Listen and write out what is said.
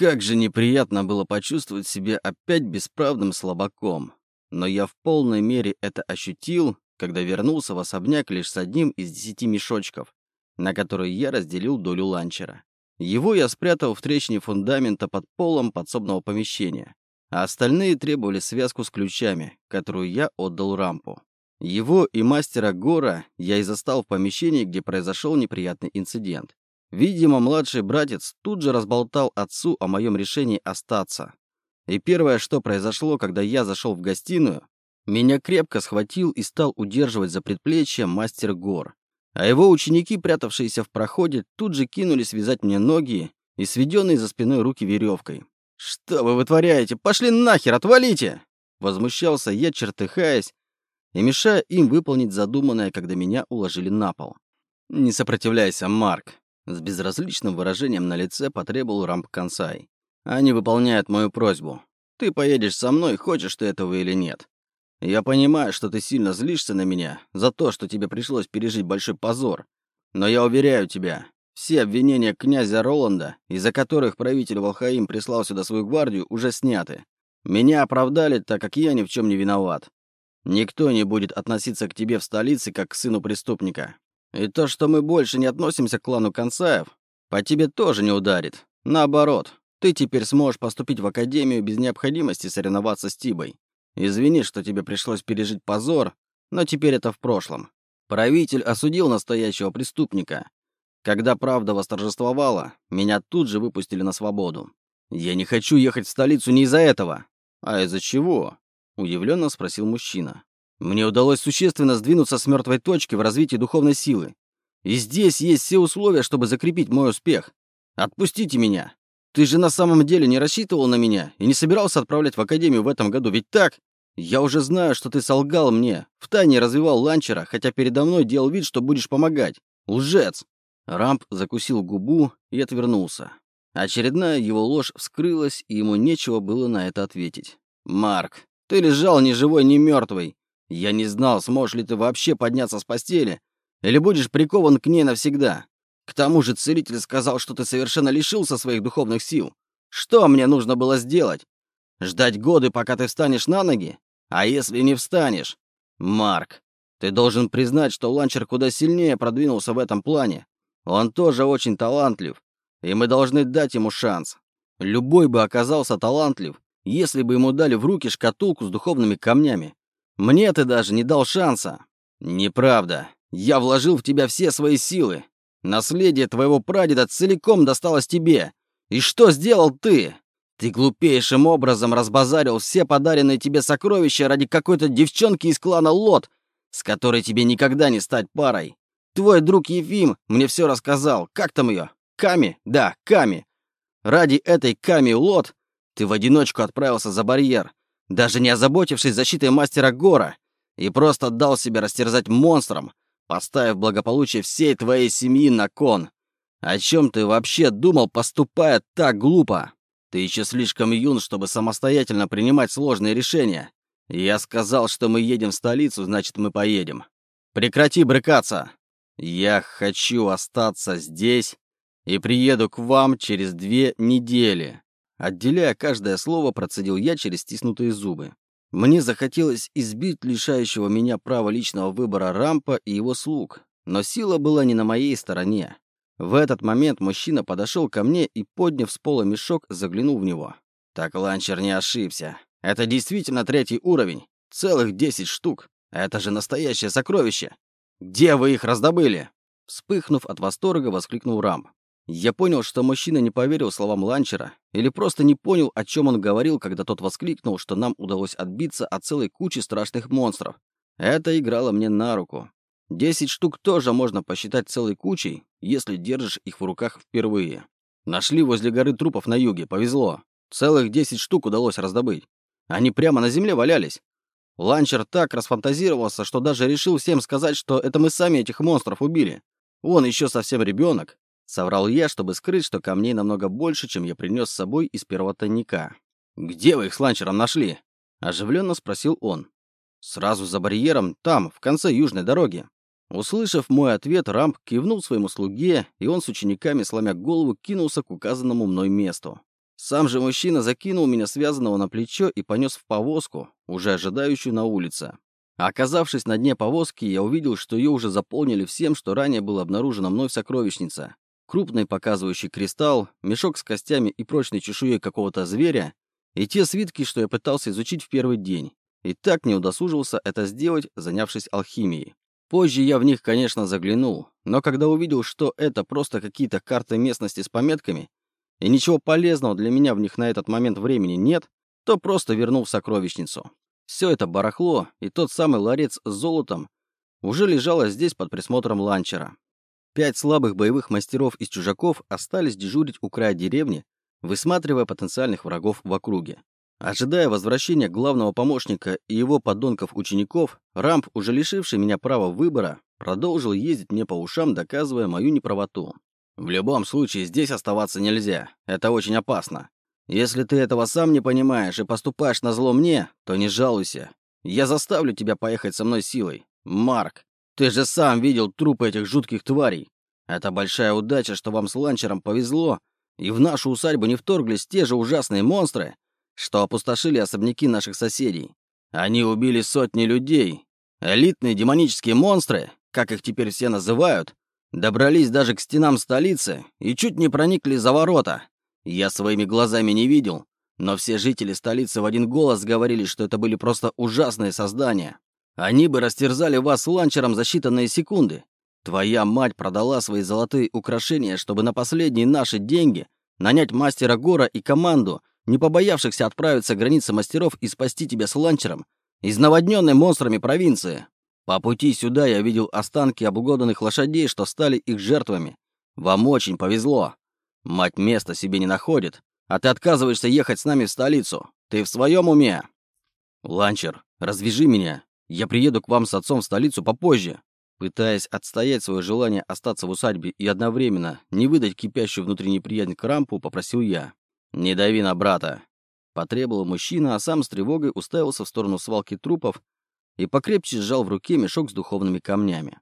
Как же неприятно было почувствовать себя опять бесправным слабаком. Но я в полной мере это ощутил, когда вернулся в особняк лишь с одним из десяти мешочков, на который я разделил долю ланчера. Его я спрятал в трещине фундамента под полом подсобного помещения, а остальные требовали связку с ключами, которую я отдал рампу. Его и мастера Гора я и застал в помещении, где произошел неприятный инцидент. Видимо, младший братец тут же разболтал отцу о моем решении остаться. И первое, что произошло, когда я зашел в гостиную, меня крепко схватил и стал удерживать за предплечье мастер Гор. А его ученики, прятавшиеся в проходе, тут же кинулись вязать мне ноги и сведенные за спиной руки веревкой. «Что вы вытворяете? Пошли нахер, отвалите!» Возмущался я, чертыхаясь, и мешая им выполнить задуманное, когда меня уложили на пол. «Не сопротивляйся, Марк!» С безразличным выражением на лице потребовал Рамп Консай. «Они выполняют мою просьбу. Ты поедешь со мной, хочешь ты этого или нет. Я понимаю, что ты сильно злишься на меня за то, что тебе пришлось пережить большой позор. Но я уверяю тебя, все обвинения князя Роланда, из-за которых правитель Волхаим прислал сюда свою гвардию, уже сняты. Меня оправдали, так как я ни в чем не виноват. Никто не будет относиться к тебе в столице, как к сыну преступника. И то, что мы больше не относимся к клану Концаев, по тебе тоже не ударит. Наоборот, ты теперь сможешь поступить в академию без необходимости соревноваться с Тибой. Извини, что тебе пришлось пережить позор, но теперь это в прошлом. Правитель осудил настоящего преступника. Когда правда восторжествовала, меня тут же выпустили на свободу. Я не хочу ехать в столицу не из-за этого. А из-за чего? Удивленно спросил мужчина. Мне удалось существенно сдвинуться с мертвой точки в развитии духовной силы. И здесь есть все условия, чтобы закрепить мой успех. Отпустите меня. Ты же на самом деле не рассчитывал на меня и не собирался отправлять в академию в этом году, ведь так? Я уже знаю, что ты солгал мне, втайне развивал ланчера, хотя передо мной делал вид, что будешь помогать. Лжец!» Рамп закусил губу и отвернулся. Очередная его ложь вскрылась, и ему нечего было на это ответить. «Марк, ты лежал ни живой, ни мертвый. Я не знал, сможешь ли ты вообще подняться с постели, или будешь прикован к ней навсегда. К тому же целитель сказал, что ты совершенно лишился своих духовных сил. Что мне нужно было сделать? Ждать годы, пока ты встанешь на ноги? А если не встанешь? Марк, ты должен признать, что Ланчер куда сильнее продвинулся в этом плане. Он тоже очень талантлив, и мы должны дать ему шанс. Любой бы оказался талантлив, если бы ему дали в руки шкатулку с духовными камнями. Мне ты даже не дал шанса. Неправда. Я вложил в тебя все свои силы. Наследие твоего прадеда целиком досталось тебе. И что сделал ты? Ты глупейшим образом разбазарил все подаренные тебе сокровища ради какой-то девчонки из клана Лот, с которой тебе никогда не стать парой. Твой друг Ефим мне все рассказал. Как там ее? Ками? Да, Ками. Ради этой Ками Лот ты в одиночку отправился за барьер, даже не озаботившись защитой мастера Гора, и просто дал себя растерзать монстрам, поставив благополучие всей твоей семьи на кон. О чем ты вообще думал, поступая так глупо? Ты еще слишком юн, чтобы самостоятельно принимать сложные решения. Я сказал, что мы едем в столицу, значит, мы поедем. Прекрати брыкаться. Я хочу остаться здесь и приеду к вам через две недели. Отделяя каждое слово, процедил я через стиснутые зубы. Мне захотелось избить лишающего меня права личного выбора Рампа и его слуг, но сила была не на моей стороне. В этот момент мужчина подошел ко мне и, подняв с пола мешок, заглянул в него. Так ланчер не ошибся. Это действительно третий уровень. Целых десять штук. Это же настоящее сокровище. Где вы их раздобыли? Вспыхнув от восторга, воскликнул Рамп. Я понял, что мужчина не поверил словам ланчера, или просто не понял, о чем он говорил, когда тот воскликнул, что нам удалось отбиться от целой кучи страшных монстров. Это играло мне на руку. Десять штук тоже можно посчитать целой кучей, если держишь их в руках впервые. Нашли возле горы трупов на юге, повезло. Целых десять штук удалось раздобыть. Они прямо на земле валялись. Ланчер так расфантазировался, что даже решил всем сказать, что это мы сами этих монстров убили. Он еще совсем ребенок, Соврал я, чтобы скрыть, что камней намного больше, чем я принес с собой из первого тайника. «Где вы их с ланчером нашли?» Оживленно спросил он. «Сразу за барьером, там, в конце южной дороги». Услышав мой ответ, Рамп кивнул своему слуге, и он с учениками, сломя голову, кинулся к указанному мной месту. Сам же мужчина закинул меня связанного на плечо и понес в повозку, уже ожидающую на улице. Оказавшись на дне повозки, я увидел, что ее уже заполнили всем, что ранее было обнаружено мной в сокровищнице. Крупный показывающий кристалл, мешок с костями и прочной чешуей какого-то зверя, и те свитки, что я пытался изучить в первый день. И так не удосужился это сделать, занявшись алхимией. Позже я в них, конечно, заглянул, но когда увидел, что это просто какие-то карты местности с пометками, и ничего полезного для меня в них на этот момент времени нет, то просто вернул в сокровищницу. Все это барахло и тот самый ларец с золотом уже лежало здесь под присмотром ланчера. Пять слабых боевых мастеров из чужаков остались дежурить у края деревни, высматривая потенциальных врагов в округе. Ожидая возвращения главного помощника и его подонков-учеников, Рамп, уже лишивший меня права выбора, продолжил ездить мне по ушам, доказывая мою неправоту. «В любом случае, здесь оставаться нельзя. Это очень опасно. Если ты этого сам не понимаешь и поступаешь на зло мне, то не жалуйся. Я заставлю тебя поехать со мной силой. Марк, ты же сам видел трупы этих жутких тварей. Это большая удача, что вам с ланчером повезло, и в нашу усадьбу не вторглись те же ужасные монстры, что опустошили особняки наших соседей. Они убили сотни людей. Элитные демонические монстры, как их теперь все называют, добрались даже к стенам столицы и чуть не проникли за ворота. Я своими глазами не видел, но все жители столицы в один голос говорили, что это были просто ужасные создания. Они бы растерзали вас ланчером за считанные секунды. Твоя мать продала свои золотые украшения, чтобы на последние наши деньги нанять мастера Гора и команду, не побоявшихся отправиться к границе мастеров и спасти тебя с ланчером из наводненной монстрами провинции. По пути сюда я видел останки обугоданных лошадей, что стали их жертвами. Вам очень повезло. Мать места себе не находит, а ты отказываешься ехать с нами в столицу. Ты в своем уме? Ланчер, развяжи меня. Я приеду к вам с отцом в столицу попозже. Пытаясь отстоять свое желание остаться в усадьбе и одновременно не выдать кипящую внутреннюю неприязнь к рампу, попросил я. «Не дави на брата!» Потребовал мужчина, а сам с тревогой уставился в сторону свалки трупов и покрепче сжал в руке мешок с духовными камнями.